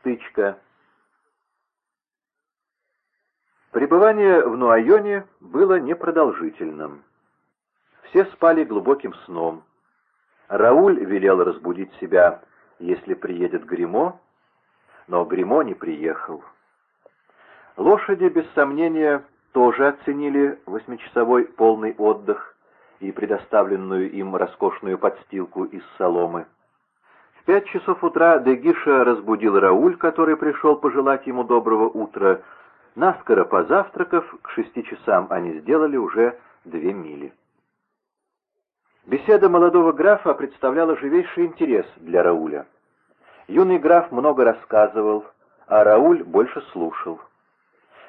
Стычка. Пребывание в Нуайоне было непродолжительным. Все спали глубоким сном. Рауль велел разбудить себя, если приедет Гримо, но Гримо не приехал. Лошади, без сомнения, тоже оценили восьмичасовой полный отдых и предоставленную им роскошную подстилку из соломы. Пять часов утра Дегиша разбудил Рауль, который пришел пожелать ему доброго утра. Наскоро позавтракав, к шести часам они сделали уже две мили. Беседа молодого графа представляла живейший интерес для Рауля. Юный граф много рассказывал, а Рауль больше слушал.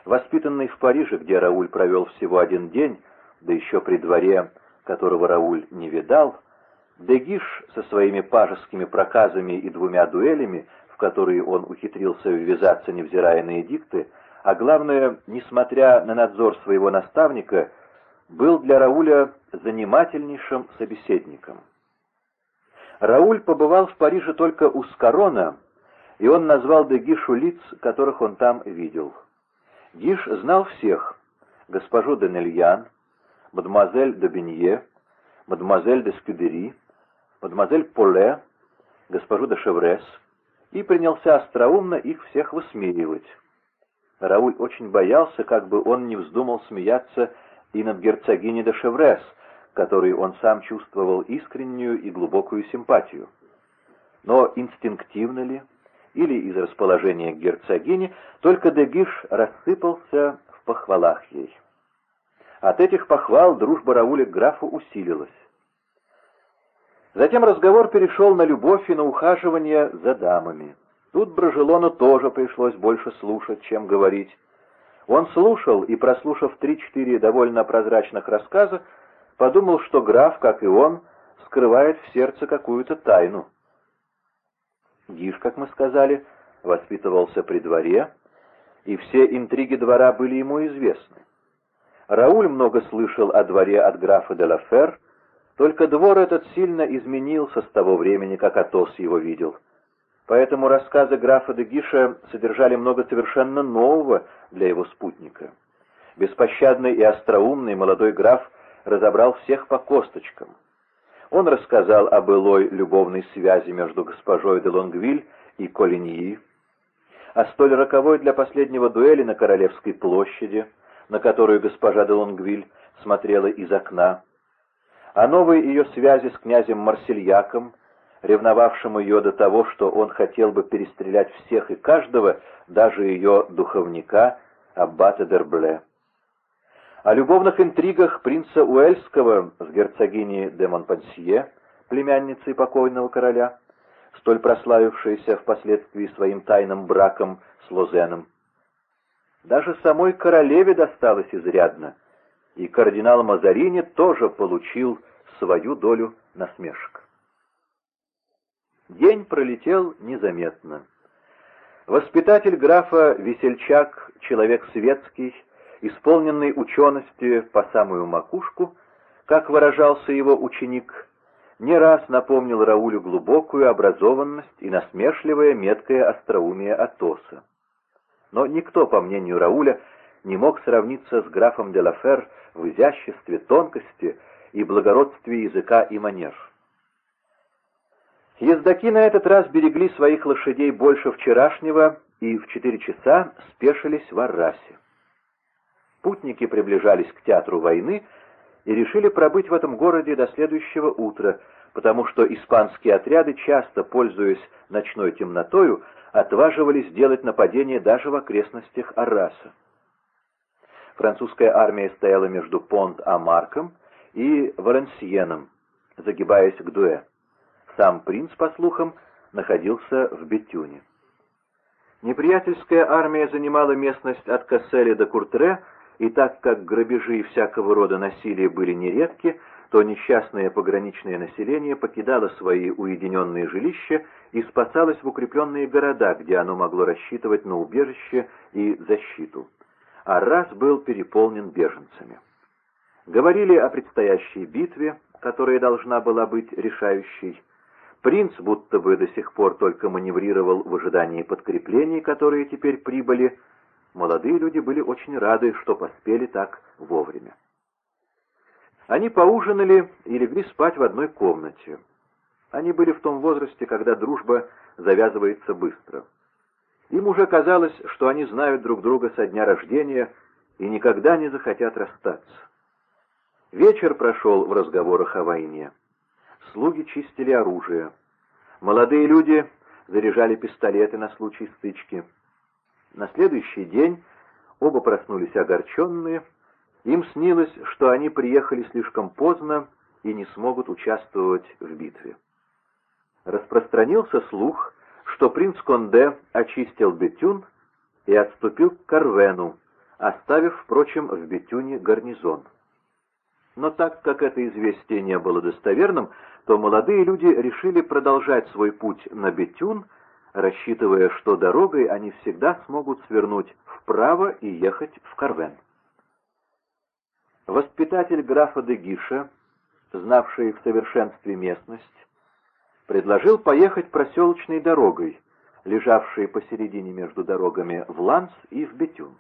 Воспитанный в Париже, где Рауль провел всего один день, да еще при дворе, которого Рауль не видал, Дегиш со своими пажескими проказами и двумя дуэлями, в которые он ухитрился ввязаться, невзирая на эдикты, а главное, несмотря на надзор своего наставника, был для Рауля занимательнейшим собеседником. Рауль побывал в Париже только у Скорона, и он назвал Дегишу лиц, которых он там видел. Гиш знал всех — госпожу Денельян, мадемуазель де Бенье, мадемуазель де Скюдери, мадемуазель Поле, госпожу де Шеврес, и принялся остроумно их всех высмеивать. Рауль очень боялся, как бы он не вздумал смеяться и над герцогиней де Шеврес, которой он сам чувствовал искреннюю и глубокую симпатию. Но инстинктивно ли, или из расположения к герцогине, только Дегиш рассыпался в похвалах ей. От этих похвал дружба Рауля к графу усилилась. Затем разговор перешел на любовь и на ухаживание за дамами. Тут Брожелону тоже пришлось больше слушать, чем говорить. Он слушал и, прослушав три-четыре довольно прозрачных рассказа, подумал, что граф, как и он, скрывает в сердце какую-то тайну. Гиш, как мы сказали, воспитывался при дворе, и все интриги двора были ему известны. Рауль много слышал о дворе от графа де Лафер, только двор этот сильно изменился с того времени, как Атос его видел — Поэтому рассказы графа де Гиша содержали много совершенно нового для его спутника. Беспощадный и остроумный молодой граф разобрал всех по косточкам. Он рассказал о былой любовной связи между госпожой де Лонгвиль и Колиньи, о столь роковой для последнего дуэли на Королевской площади, на которую госпожа де Лонгвиль смотрела из окна, о новой ее связи с князем Марсельяком, ревновавшим ее до того, что он хотел бы перестрелять всех и каждого, даже ее духовника Аббата Дербле. О любовных интригах принца Уэльского с герцогиней де Монпансье, племянницей покойного короля, столь прославившейся впоследствии своим тайным браком с Лозеном. Даже самой королеве досталось изрядно, и кардинал Мазарини тоже получил свою долю насмешек. День пролетел незаметно. Воспитатель графа Весельчак, человек светский, исполненный учености по самую макушку, как выражался его ученик, не раз напомнил Раулю глубокую образованность и насмешливое меткое остроумие Атоса. Но никто, по мнению Рауля, не мог сравниться с графом де Лафер в изяществе, тонкости и благородстве языка и манер. Ездаки на этот раз берегли своих лошадей больше вчерашнего и в четыре часа спешились в Аррасе. Путники приближались к театру войны и решили пробыть в этом городе до следующего утра, потому что испанские отряды, часто пользуясь ночной темнотою, отваживались делать нападения даже в окрестностях Арраса. Французская армия стояла между Понт-Амарком и Валенсиеном, загибаясь к Дуэ. Сам принц, по слухам, находился в Бетюне. Неприятельская армия занимала местность от Касселя до Куртре, и так как грабежи и всякого рода насилия были нередки, то несчастное пограничное население покидало свои уединенные жилища и спасалось в укрепленные города, где оно могло рассчитывать на убежище и защиту. А раз был переполнен беженцами. Говорили о предстоящей битве, которая должна была быть решающей, Принц будто бы до сих пор только маневрировал в ожидании подкреплений, которые теперь прибыли. Молодые люди были очень рады, что поспели так вовремя. Они поужинали и легли спать в одной комнате. Они были в том возрасте, когда дружба завязывается быстро. Им уже казалось, что они знают друг друга со дня рождения и никогда не захотят расстаться. Вечер прошел в разговорах о войне. Слуги чистили оружие. Молодые люди заряжали пистолеты на случай стычки. На следующий день оба проснулись огорченные. Им снилось, что они приехали слишком поздно и не смогут участвовать в битве. Распространился слух, что принц Конде очистил Бетюн и отступил к Карвену, оставив, впрочем, в Бетюне гарнизон. Но так как это известие не было достоверным, то молодые люди решили продолжать свой путь на Бетюн, рассчитывая, что дорогой они всегда смогут свернуть вправо и ехать в Карвен. Воспитатель графа де Гиша, знавший в совершенстве местность, предложил поехать проселочной дорогой, лежавшей посередине между дорогами в Ланс и в Бетюн.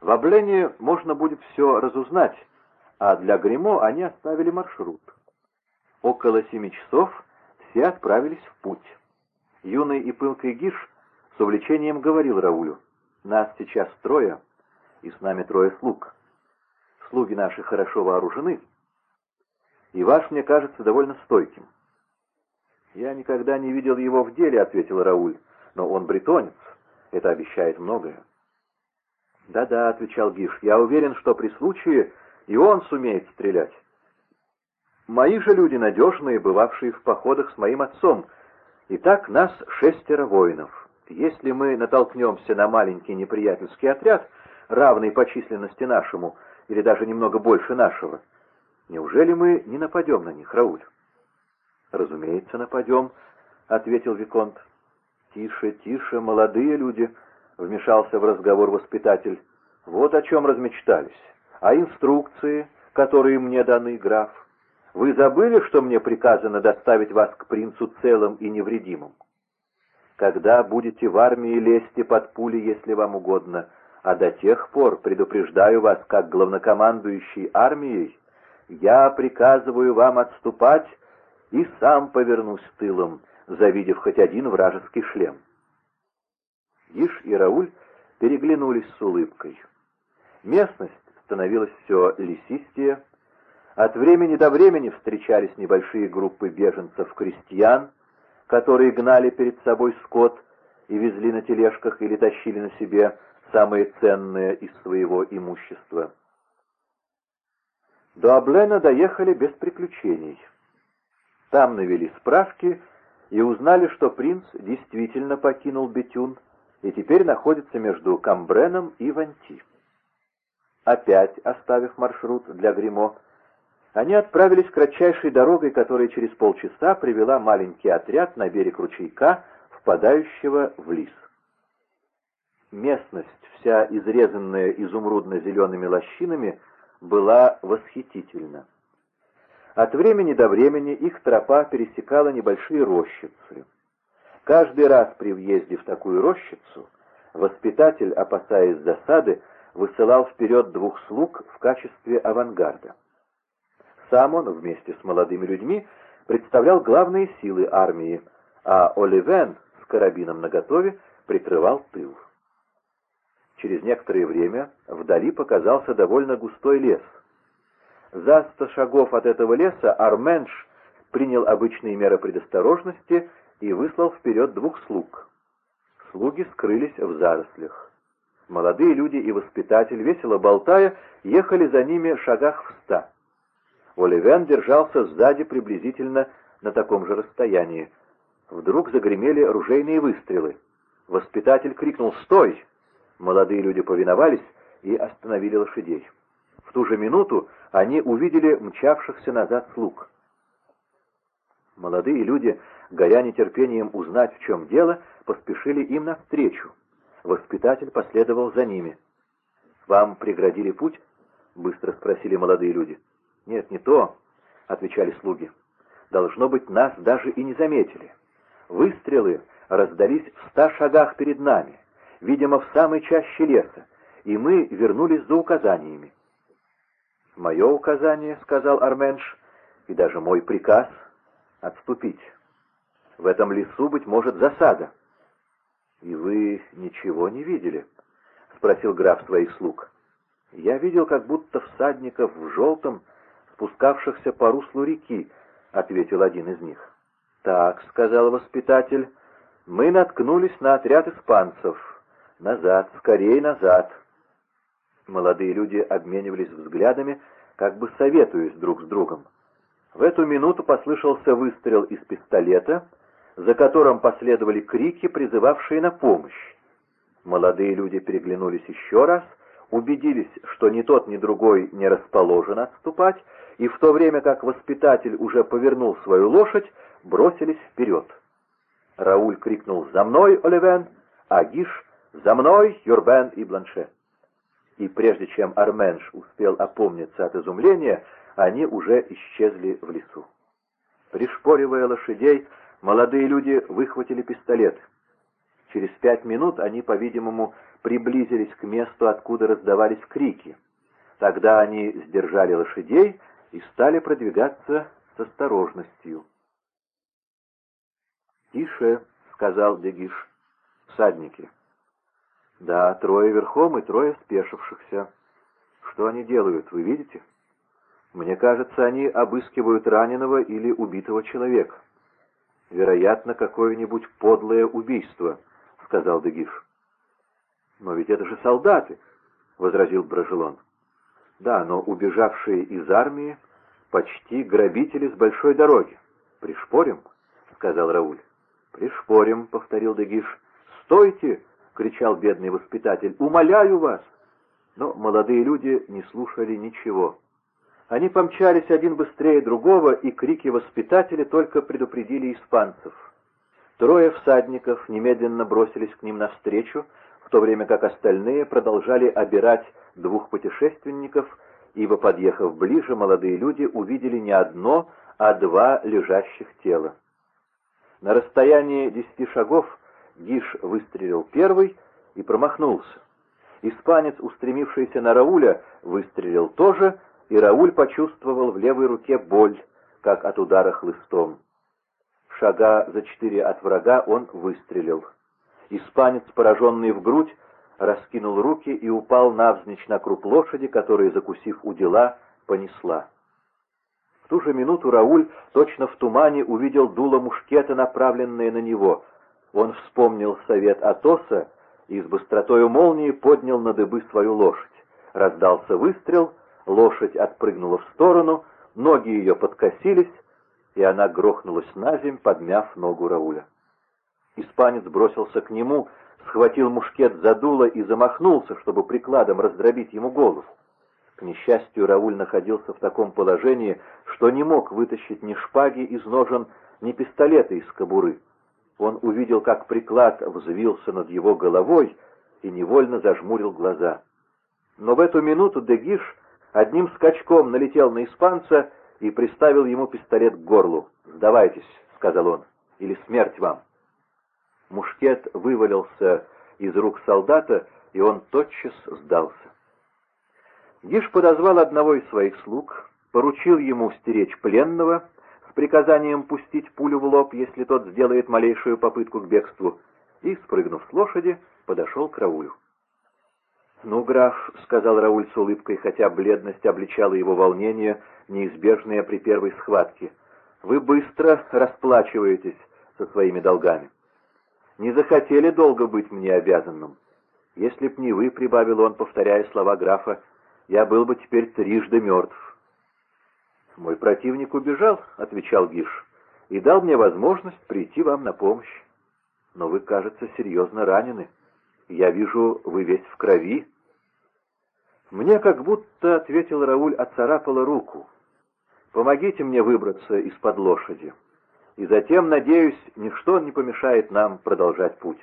В Облене можно будет все разузнать, а для Гремо они оставили маршрут. Около семи часов все отправились в путь. Юный и пылкий Гиш с увлечением говорил Раулю, «Нас сейчас трое, и с нами трое слуг. Слуги наши хорошо вооружены, и ваш, мне кажется, довольно стойким». «Я никогда не видел его в деле», — ответил Рауль, — «но он бретонец, это обещает многое». «Да-да», — отвечал Гиш, — «я уверен, что при случае и он сумеет стрелять». Мои же люди надежные, бывавшие в походах с моим отцом. Итак, нас шестеро воинов. Если мы натолкнемся на маленький неприятельский отряд, равный по численности нашему, или даже немного больше нашего, неужели мы не нападем на них, Рауль? «Разумеется, нападем», — ответил Виконт. «Тише, тише, молодые люди», — вмешался в разговор воспитатель. «Вот о чем размечтались. А инструкции, которые мне даны, граф? Вы забыли, что мне приказано доставить вас к принцу целым и невредимым? Когда будете в армии, лезьте под пули, если вам угодно, а до тех пор, предупреждаю вас, как главнокомандующий армией, я приказываю вам отступать и сам повернусь тылом, завидев хоть один вражеский шлем. Иш и Рауль переглянулись с улыбкой. Местность становилась все лесистее, от времени до времени встречались небольшие группы беженцев-крестьян, которые гнали перед собой скот и везли на тележках или тащили на себе самые ценные из своего имущества. До Аблена доехали без приключений. Там навели справки и узнали, что принц действительно покинул Бетюн и теперь находится между Камбреном и Ванти. Опять оставив маршрут для Гримо, они отправились кратчайшей дорогой, которая через полчаса привела маленький отряд на берег ручейка, впадающего в лис. Местность, вся изрезанная изумрудно-зелеными лощинами, была восхитительна. От времени до времени их тропа пересекала небольшие рощицы. Каждый раз при въезде в такую рощицу воспитатель, опасаясь засады, высылал вперед двух слуг в качестве авангарда. Сам он вместе с молодыми людьми представлял главные силы армии, а Оливен с карабином наготове прикрывал тыл. Через некоторое время вдали показался довольно густой лес. За сто шагов от этого леса Арменш принял обычные меры предосторожности и выслал вперед двух слуг. Слуги скрылись в зарослях. Молодые люди и воспитатель, весело болтая, ехали за ними шагах в ста. Оливен держался сзади приблизительно на таком же расстоянии. Вдруг загремели ружейные выстрелы. Воспитатель крикнул «Стой!». Молодые люди повиновались и остановили лошадей. В ту же минуту они увидели мчавшихся назад слуг. Молодые люди, горя нетерпением узнать, в чем дело, поспешили им навстречу. Воспитатель последовал за ними. «Вам преградили путь?» — быстро спросили молодые люди. «Нет, не то», — отвечали слуги. Должно быть, нас даже и не заметили. Выстрелы раздались в ста шагах перед нами, видимо, в самой чаще леса, и мы вернулись за указаниями. «Мое указание, — сказал Арменш, — и даже мой приказ — отступить. В этом лесу, быть может, засада». «И вы ничего не видели?» — спросил граф своих слуг. «Я видел, как будто всадников в желтом, спускавшихся по руслу реки», — ответил один из них. «Так», — сказал воспитатель, — «мы наткнулись на отряд испанцев. Назад, скорее назад». Молодые люди обменивались взглядами, как бы советуясь друг с другом. В эту минуту послышался выстрел из пистолета, за которым последовали крики, призывавшие на помощь. Молодые люди переглянулись еще раз, убедились, что ни тот, ни другой не расположен отступать, и в то время как воспитатель уже повернул свою лошадь, бросились вперед. Рауль крикнул «За мной, Оливен!», а Гиш «За мной, Юрбен и Бланше!» И прежде чем Арменш успел опомниться от изумления, они уже исчезли в лесу. Пришпоривая лошадей, молодые люди выхватили пистолет. Через пять минут они, по-видимому, приблизились к месту, откуда раздавались крики. Тогда они сдержали лошадей и стали продвигаться с осторожностью. «Тише», — сказал Дегиш, — «всадники». «Да, трое верхом и трое спешившихся. Что они делают, вы видите?» «Мне кажется, они обыскивают раненого или убитого человека. Вероятно, какое-нибудь подлое убийство», — сказал Дегиш. «Но ведь это же солдаты», — возразил Брожелон. «Да, но убежавшие из армии почти грабители с большой дороги. Пришпорим?» — сказал Рауль. «Пришпорим», — повторил Дегиш. «Стойте!» — кричал бедный воспитатель. «Умоляю вас!» Но молодые люди не слушали ничего. Они помчались один быстрее другого, и крики воспитателя только предупредили испанцев. Трое всадников немедленно бросились к ним навстречу, в то время как остальные продолжали обирать двух путешественников, ибо, подъехав ближе, молодые люди увидели не одно, а два лежащих тела. На расстоянии десяти шагов Гиш выстрелил первый и промахнулся. Испанец, устремившийся на Рауля, выстрелил тоже, и Рауль почувствовал в левой руке боль, как от удара хлыстом. Шага за четыре от врага он выстрелил. Испанец, пораженный в грудь, раскинул руки и упал навзничь на круп лошади, которая, закусив у дела, понесла ту же минуту Рауль точно в тумане увидел дуло мушкета, направленное на него. Он вспомнил совет Атоса и с быстротою молнии поднял на дыбы свою лошадь. Раздался выстрел, лошадь отпрыгнула в сторону, ноги ее подкосились, и она грохнулась на земь, подмяв ногу Рауля. Испанец бросился к нему, схватил мушкет за дуло и замахнулся, чтобы прикладом раздробить ему голову. К несчастью, Рауль находился в таком положении, что не мог вытащить ни шпаги из ножен, ни пистолета из кобуры. Он увидел, как приклад взвился над его головой и невольно зажмурил глаза. Но в эту минуту Дегиш одним скачком налетел на испанца и приставил ему пистолет к горлу. «Сдавайтесь», — сказал он, — «или смерть вам». Мушкет вывалился из рук солдата, и он тотчас сдался. Гиш подозвал одного из своих слуг, поручил ему стеречь пленного с приказанием пустить пулю в лоб, если тот сделает малейшую попытку к бегству, и, спрыгнув с лошади, подошел к Раулю. «Ну, граф», — сказал Рауль с улыбкой, хотя бледность обличала его волнение, неизбежное при первой схватке, — «вы быстро расплачиваетесь со своими долгами. Не захотели долго быть мне обязанным. Если б не вы, — прибавил он, повторяя слова графа, — я был бы теперь трижды мертв. «Мой противник убежал», — отвечал Гиш, — «и дал мне возможность прийти вам на помощь. Но вы, кажется, серьезно ранены. Я вижу, вы весь в крови». «Мне как будто», — ответил Рауль, — отцарапала руку. «Помогите мне выбраться из-под лошади. И затем, надеюсь, ничто не помешает нам продолжать путь».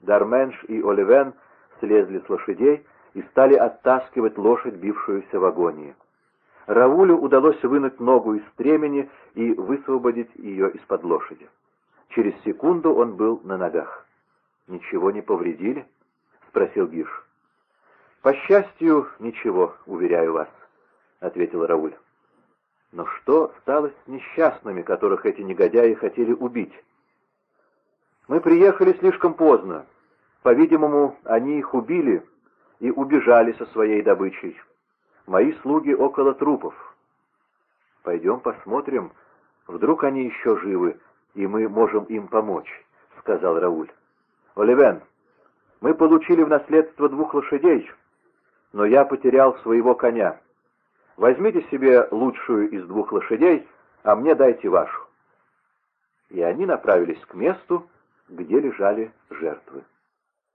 Дарменш и Оливен слезли с лошадей, и стали оттаскивать лошадь, бившуюся в агонии. Раулю удалось вынуть ногу из стремени и высвободить ее из-под лошади. Через секунду он был на ногах. «Ничего не повредили?» — спросил Гиш. «По счастью, ничего, уверяю вас», — ответил Рауль. «Но что стало с несчастными, которых эти негодяи хотели убить?» «Мы приехали слишком поздно. По-видимому, они их убили и убежали со своей добычей. Мои слуги около трупов. Пойдем посмотрим, вдруг они еще живы, и мы можем им помочь», — сказал Рауль. «Оливен, мы получили в наследство двух лошадей, но я потерял своего коня. Возьмите себе лучшую из двух лошадей, а мне дайте вашу». И они направились к месту, где лежали жертвы.